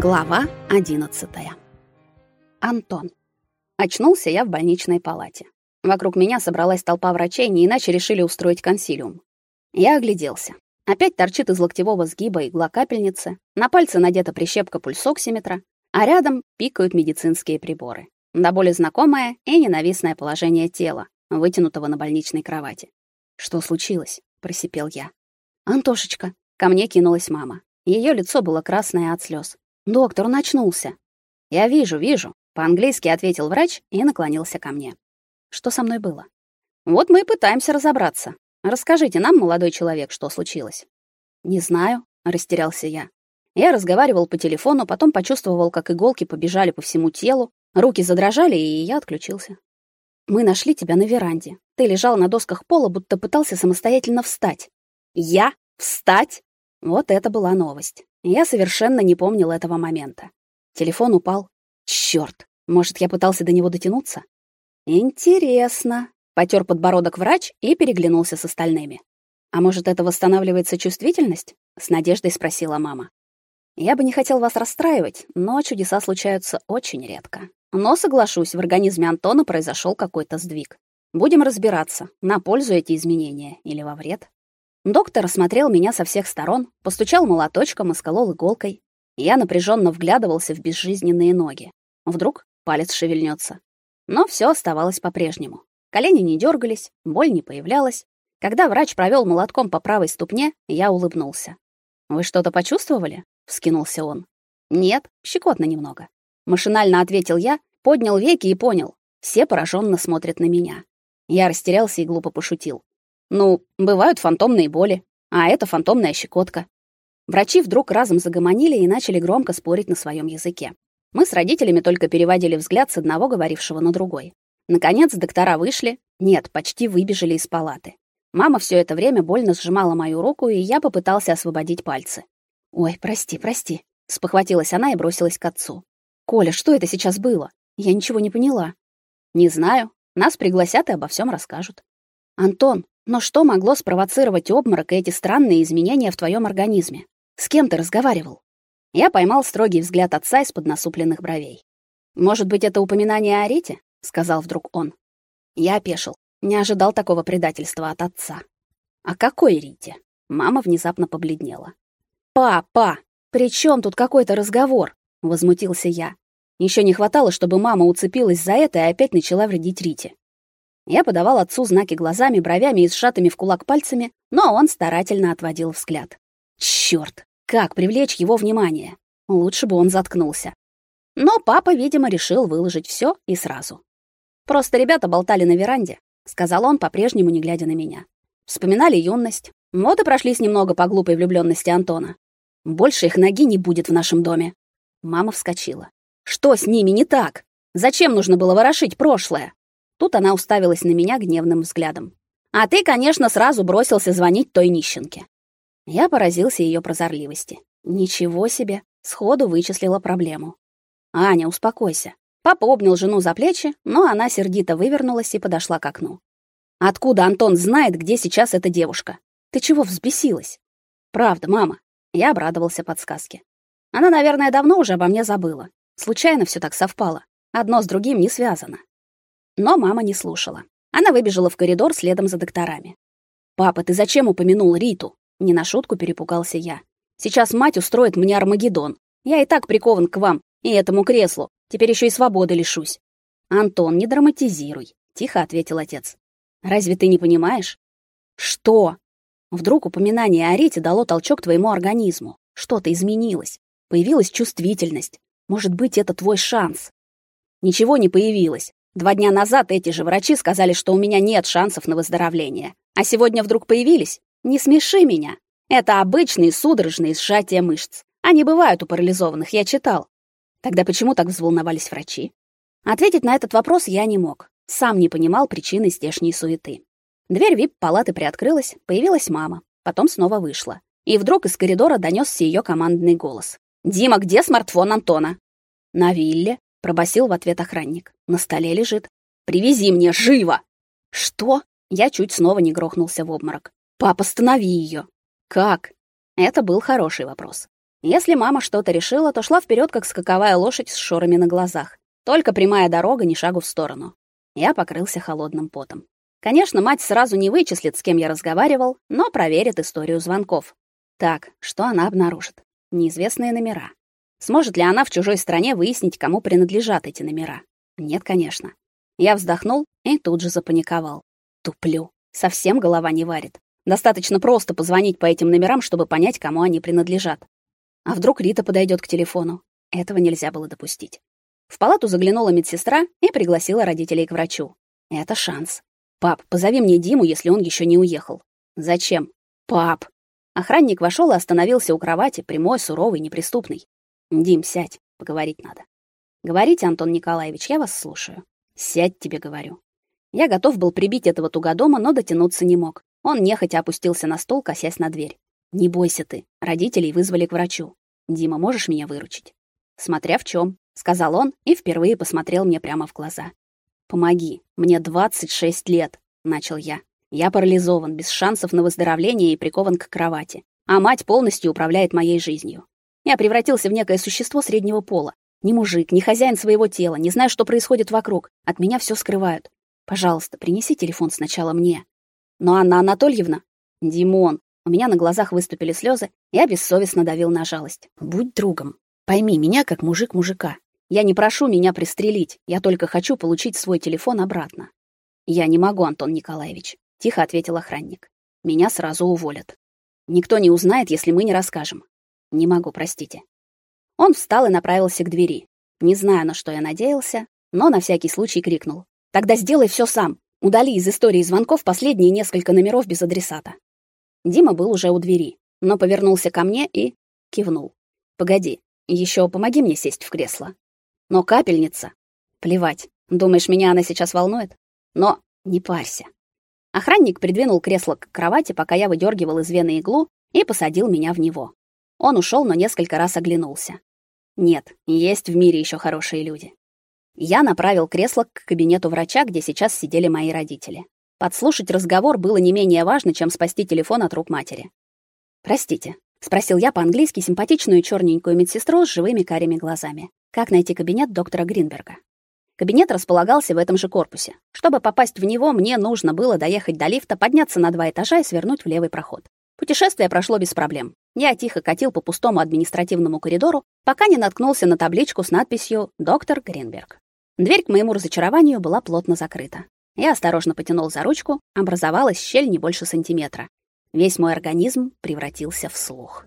Глава 11. Антон. Очнулся я в больничной палате. Вокруг меня собралась толпа врачей, не иначе решили устроить консилиум. Я огляделся. Опять торчит из локтевого сгиба игла капельницы, на пальце надета прищепка пульсоксиметра, а рядом пикают медицинские приборы. Да более знакомое и ненавистное положение тела, вытянутого на больничной кровати. Что случилось? просипел я. Антошечка, ко мне кинулась мама. Ее лицо было красное от слез. Доктор, он очнулся. Я вижу, вижу, по-английски ответил врач и наклонился ко мне. Что со мной было? Вот мы и пытаемся разобраться. Расскажите нам, молодой человек, что случилось. Не знаю, растерялся я. Я разговаривал по телефону, потом почувствовал, как иголки побежали по всему телу, руки задрожали, и я отключился. Мы нашли тебя на веранде. Ты лежал на досках пола, будто пытался самостоятельно встать. Я встать? Вот это была новость. Я совершенно не помнил этого момента. Телефон упал. Чёрт, может, я пытался до него дотянуться? Интересно. Потёр подбородок врач и переглянулся с остальными. А может, это восстанавливается чувствительность? С надеждой спросила мама. Я бы не хотел вас расстраивать, но чудеса случаются очень редко. Но соглашусь, в организме Антона произошёл какой-то сдвиг. Будем разбираться, на пользу эти изменения или во вред. Доктор осмотрел меня со всех сторон, постучал молоточком и сколол иголкой. Я напряженно вглядывался в безжизненные ноги. Вдруг палец шевельнется. Но все оставалось по-прежнему. Колени не дергались, боль не появлялась. Когда врач провел молотком по правой ступне, я улыбнулся. «Вы что-то почувствовали?» — вскинулся он. «Нет, щекотно немного». Машинально ответил я, поднял веки и понял. Все пораженно смотрят на меня. Я растерялся и глупо пошутил. Ну, бывают фантомные боли, а это фантомная щекотка. Врачи вдруг разом загомонили и начали громко спорить на своем языке. Мы с родителями только переводили взгляд с одного говорившего на другой. Наконец доктора вышли, нет, почти выбежали из палаты. Мама все это время больно сжимала мою руку, и я попытался освободить пальцы. "Ой, прости, прости", спохватилась она и бросилась к отцу. "Коля, что это сейчас было? Я ничего не поняла". "Не знаю. Нас пригласят и обо всем расскажут". "Антон, но что могло спровоцировать обморок и эти странные изменения в твоем организме? С кем ты разговаривал? Я поймал строгий взгляд отца из-под насупленных бровей. Может быть, это упоминание о Рите? сказал вдруг он. Я опешил. Не ожидал такого предательства от отца. А какой Рите? Мама внезапно побледнела. Папа, при чем тут какой-то разговор? возмутился я. Еще не хватало, чтобы мама уцепилась за это и опять начала вредить Рите. Я подавал отцу знаки глазами, бровями и сжатыми в кулак пальцами, но он старательно отводил взгляд. Чёрт, как привлечь его внимание? Лучше бы он заткнулся. Но папа, видимо, решил выложить всё и сразу. Просто ребята болтали на веранде, сказал он, по-прежнему не глядя на меня. Вспоминали юность. Вот и прошлись немного по глупой влюблённости Антона. Больше их ноги не будет в нашем доме. Мама вскочила. Что с ними не так? Зачем нужно было ворошить прошлое? Тут она уставилась на меня гневным взглядом. А ты, конечно, сразу бросился звонить той нищенке. Я поразился ее прозорливости. Ничего себе, сходу вычислила проблему. Аня, успокойся. Папа обнял жену за плечи, но она сердито вывернулась и подошла к окну. Откуда Антон знает, где сейчас эта девушка? Ты чего взбесилась? Правда, мама. Я обрадовался подсказке. Она, наверное, давно уже обо мне забыла. Случайно все так совпало. Одно с другим не связано. Но мама не слушала. Она выбежала в коридор следом за докторами. «Папа, ты зачем упомянул Риту?» Не на шутку перепугался я. «Сейчас мать устроит мне Армагеддон. Я и так прикован к вам и этому креслу. Теперь еще и свободы лишусь». «Антон, не драматизируй», — тихо ответил отец. «Разве ты не понимаешь?» «Что?» Вдруг упоминание о Рите дало толчок твоему организму. Что-то изменилось. Появилась чувствительность. Может быть, это твой шанс. Ничего не появилось. Два дня назад эти же врачи сказали, что у меня нет шансов на выздоровление. А сегодня вдруг появились? Не смеши меня. Это обычные судорожные сжатия мышц. Они бывают у парализованных, я читал. Тогда почему так взволновались врачи? Ответить на этот вопрос я не мог. Сам не понимал причины здешней суеты. Дверь вип-палаты приоткрылась, появилась мама, потом снова вышла. И вдруг из коридора донесся ее командный голос. «Дима, где смартфон Антона?» «На вилле», пробасил в ответ охранник. На столе лежит. Привези мне живо. Что? Я чуть снова не грохнулся в обморок. Папа, останови ее. Как? Это был хороший вопрос. Если мама что-то решила, то шла вперед, как скаковая лошадь с шорами на глазах. Только прямая дорога, ни шагу в сторону. Я покрылся холодным потом. Конечно, мать сразу не вычислит, с кем я разговаривал, но проверит историю звонков. Так, что она обнаружит? Неизвестные номера. Сможет ли она в чужой стране выяснить, кому принадлежат эти номера? Нет, конечно. Я вздохнул и тут же запаниковал. Туплю. Совсем голова не варит. Достаточно просто позвонить по этим номерам, чтобы понять, кому они принадлежат. А вдруг Рита подойдет к телефону? Этого нельзя было допустить. В палату заглянула медсестра и пригласила родителей к врачу. Это шанс. Пап, позови мне Диму, если он еще не уехал. Зачем? Пап. Охранник вошел и остановился у кровати, прямой, суровый, неприступный. Дим, сядь, поговорить надо. Говорите, Антон Николаевич, я вас слушаю. Сядь, тебе говорю. Я готов был прибить этого тугодома, но дотянуться не мог. Он нехотя опустился на стол, косясь на дверь. Не бойся ты. Родителей вызвали к врачу. Дима, можешь меня выручить? Смотря в чем, сказал он и впервые посмотрел мне прямо в глаза. Помоги. Мне 26 лет, начал я. Я парализован, без шансов на выздоровление и прикован к кровати. А мать полностью управляет моей жизнью. Я превратился в некое существо среднего пола. Ни мужик, ни хозяин своего тела, не знаю, что происходит вокруг. От меня все скрывают. Пожалуйста, принеси телефон сначала мне. Но Анна Анатольевна, Димон, у меня на глазах выступили слезы, я бессовестно давил на жалость. Будь другом. Пойми меня как мужик мужика. Я не прошу меня пристрелить, я только хочу получить свой телефон обратно. Я не могу, Антон Николаевич, тихо ответил охранник. Меня сразу уволят. Никто не узнает, если мы не расскажем. Не могу, простите. Он встал и направился к двери. Не знаю, на что я надеялся, но на всякий случай крикнул: "Тогда сделай все сам. Удали из истории звонков последние несколько номеров без адресата". Дима был уже у двери, но повернулся ко мне и кивнул. "Погоди, еще помоги мне сесть в кресло". Но капельница. Плевать. Думаешь, меня она сейчас волнует? Но не парься. Охранник придвинул кресло к кровати, пока я выдергивал из вены иглу, и посадил меня в него. Он ушел, но несколько раз оглянулся. Нет, есть в мире еще хорошие люди. Я направил кресло к кабинету врача, где сейчас сидели мои родители. Подслушать разговор было не менее важно, чем спасти телефон от рук матери. «Простите», — спросил я по-английски симпатичную черненькую медсестру с живыми карими глазами. «Как найти кабинет доктора Гринберга?» Кабинет располагался в этом же корпусе. Чтобы попасть в него, мне нужно было доехать до лифта, подняться на два этажа и свернуть в левый проход. Путешествие прошло без проблем. Я тихо катил по пустому административному коридору, пока не наткнулся на табличку с надписью «Доктор Гринберг». Дверь к моему разочарованию была плотно закрыта. Я осторожно потянул за ручку, образовалась щель не больше сантиметра. Весь мой организм превратился в слух.